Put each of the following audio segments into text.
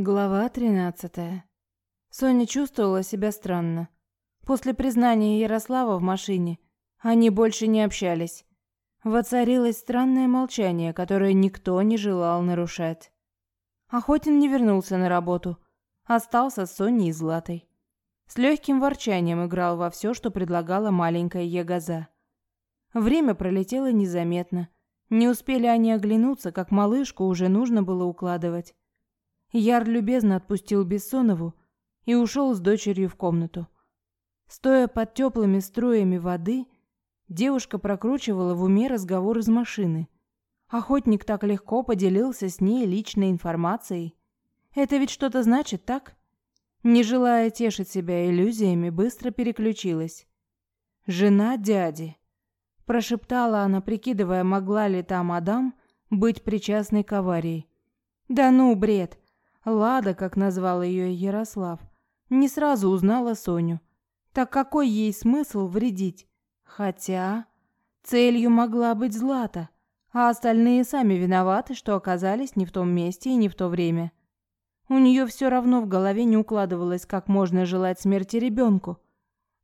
Глава 13. Соня чувствовала себя странно. После признания Ярослава в машине они больше не общались. Воцарилось странное молчание, которое никто не желал нарушать. Охотин не вернулся на работу, остался с Соней и Златой. С легким ворчанием играл во все, что предлагала маленькая Ягоза. Время пролетело незаметно. Не успели они оглянуться, как малышку уже нужно было укладывать. Яр любезно отпустил Бессонову и ушел с дочерью в комнату. Стоя под теплыми струями воды, девушка прокручивала в уме разговор из машины. Охотник так легко поделился с ней личной информацией. Это ведь что-то значит, так? Не желая тешить себя иллюзиями, быстро переключилась. «Жена дяди», – прошептала она, прикидывая, могла ли та мадам быть причастной к аварии. «Да ну, бред! Лада, как назвал ее Ярослав, не сразу узнала Соню. Так какой ей смысл вредить? Хотя целью могла быть Злата, а остальные сами виноваты, что оказались не в том месте и не в то время. У нее все равно в голове не укладывалось, как можно желать смерти ребенку.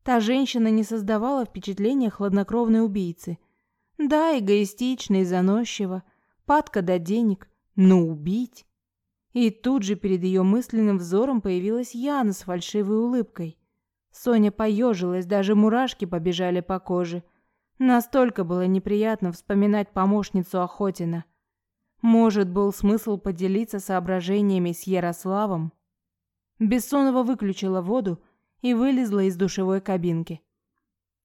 Та женщина не создавала впечатления хладнокровной убийцы. Да, эгоистичной, заносчива, падка до денег, но убить... И тут же перед ее мысленным взором появилась Яна с фальшивой улыбкой. Соня поежилась, даже мурашки побежали по коже. Настолько было неприятно вспоминать помощницу Охотина. Может, был смысл поделиться соображениями с Ярославом? Бессонова выключила воду и вылезла из душевой кабинки.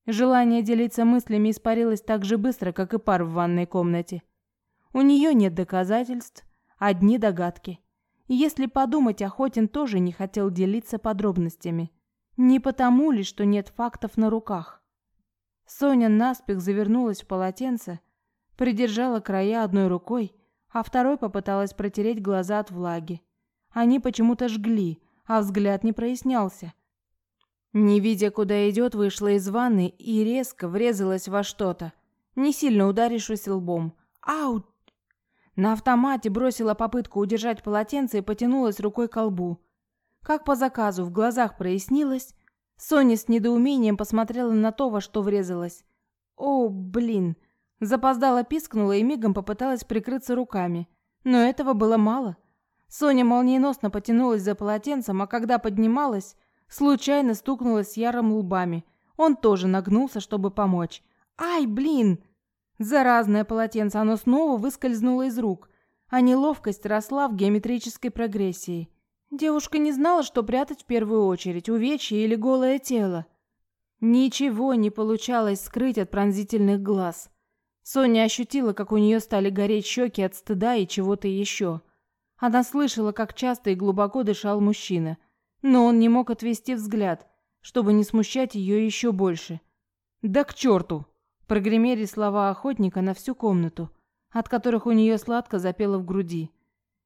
Желание делиться мыслями испарилось так же быстро, как и пар в ванной комнате. У нее нет доказательств, одни догадки. Если подумать, Охотин тоже не хотел делиться подробностями. Не потому ли, что нет фактов на руках. Соня наспех завернулась в полотенце, придержала края одной рукой, а второй попыталась протереть глаза от влаги. Они почему-то жгли, а взгляд не прояснялся. Не видя, куда идет, вышла из ванны и резко врезалась во что-то, не сильно ударившись лбом. «Ау!» На автомате бросила попытку удержать полотенце и потянулась рукой к колбу. Как по заказу, в глазах прояснилось. Соня с недоумением посмотрела на то, во что врезалась. «О, блин!» Запоздала пискнула и мигом попыталась прикрыться руками. Но этого было мало. Соня молниеносно потянулась за полотенцем, а когда поднималась, случайно стукнулась с Яром лбами. Он тоже нагнулся, чтобы помочь. «Ай, блин!» Заразное полотенце, оно снова выскользнуло из рук, а неловкость росла в геометрической прогрессии. Девушка не знала, что прятать в первую очередь, увечье или голое тело. Ничего не получалось скрыть от пронзительных глаз. Соня ощутила, как у нее стали гореть щеки от стыда и чего-то еще. Она слышала, как часто и глубоко дышал мужчина, но он не мог отвести взгляд, чтобы не смущать ее еще больше. «Да к черту!» Прогремели слова охотника на всю комнату, от которых у нее сладко запело в груди.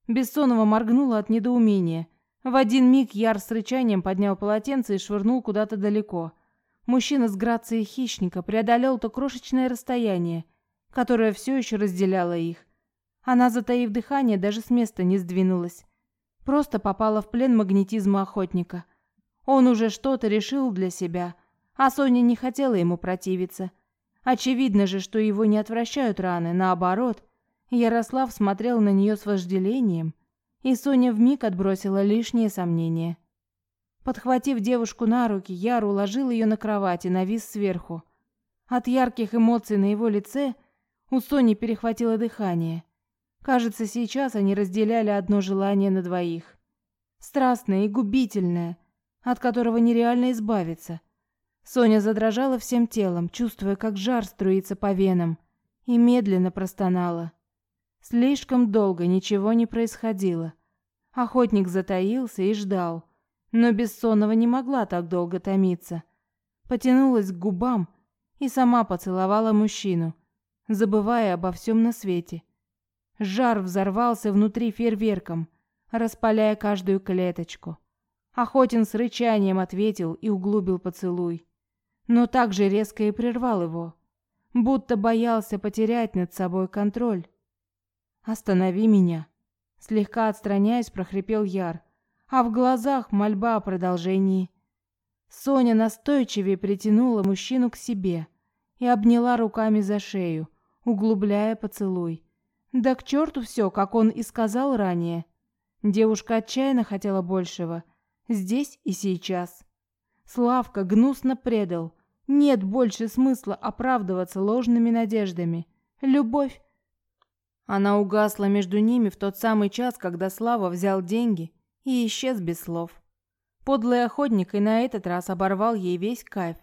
Бессонова моргнула от недоумения. В один миг Яр с рычанием поднял полотенце и швырнул куда-то далеко. Мужчина с грацией хищника преодолел то крошечное расстояние, которое все еще разделяло их. Она, затаив дыхание, даже с места не сдвинулась. Просто попала в плен магнетизма охотника. Он уже что-то решил для себя, а Соня не хотела ему противиться – Очевидно же, что его не отвращают раны, наоборот. Ярослав смотрел на нее с вожделением, и Соня вмиг отбросила лишние сомнения. Подхватив девушку на руки, Яр уложил ее на кровать и навис сверху. От ярких эмоций на его лице у Сони перехватило дыхание. Кажется, сейчас они разделяли одно желание на двоих. Страстное и губительное, от которого нереально избавиться – Соня задрожала всем телом, чувствуя, как жар струится по венам, и медленно простонала. Слишком долго ничего не происходило. Охотник затаился и ждал, но Бессонова не могла так долго томиться. Потянулась к губам и сама поцеловала мужчину, забывая обо всем на свете. Жар взорвался внутри фейерверком, распаляя каждую клеточку. Охотин с рычанием ответил и углубил поцелуй но также резко и прервал его, будто боялся потерять над собой контроль. «Останови меня!» Слегка отстраняясь, прохрипел Яр, а в глазах мольба о продолжении. Соня настойчивее притянула мужчину к себе и обняла руками за шею, углубляя поцелуй. Да к черту все, как он и сказал ранее. Девушка отчаянно хотела большего. Здесь и сейчас. Славка гнусно предал. Нет больше смысла оправдываться ложными надеждами. Любовь. Она угасла между ними в тот самый час, когда Слава взял деньги и исчез без слов. Подлый охотник и на этот раз оборвал ей весь кайф,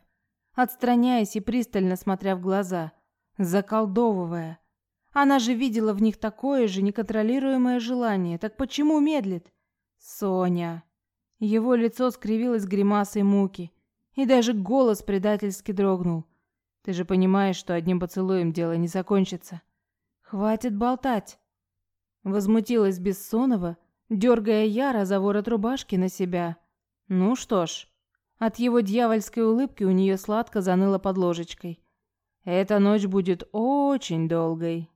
отстраняясь и пристально смотря в глаза, заколдовывая. Она же видела в них такое же неконтролируемое желание, так почему медлит? Соня. Его лицо скривилось гримасой муки, и даже голос предательски дрогнул. Ты же понимаешь, что одним поцелуем дело не закончится. Хватит болтать. Возмутилась Бессонова, дергая Яра за ворот рубашки на себя. Ну что ж, от его дьявольской улыбки у нее сладко заныло под ложечкой. Эта ночь будет очень долгой.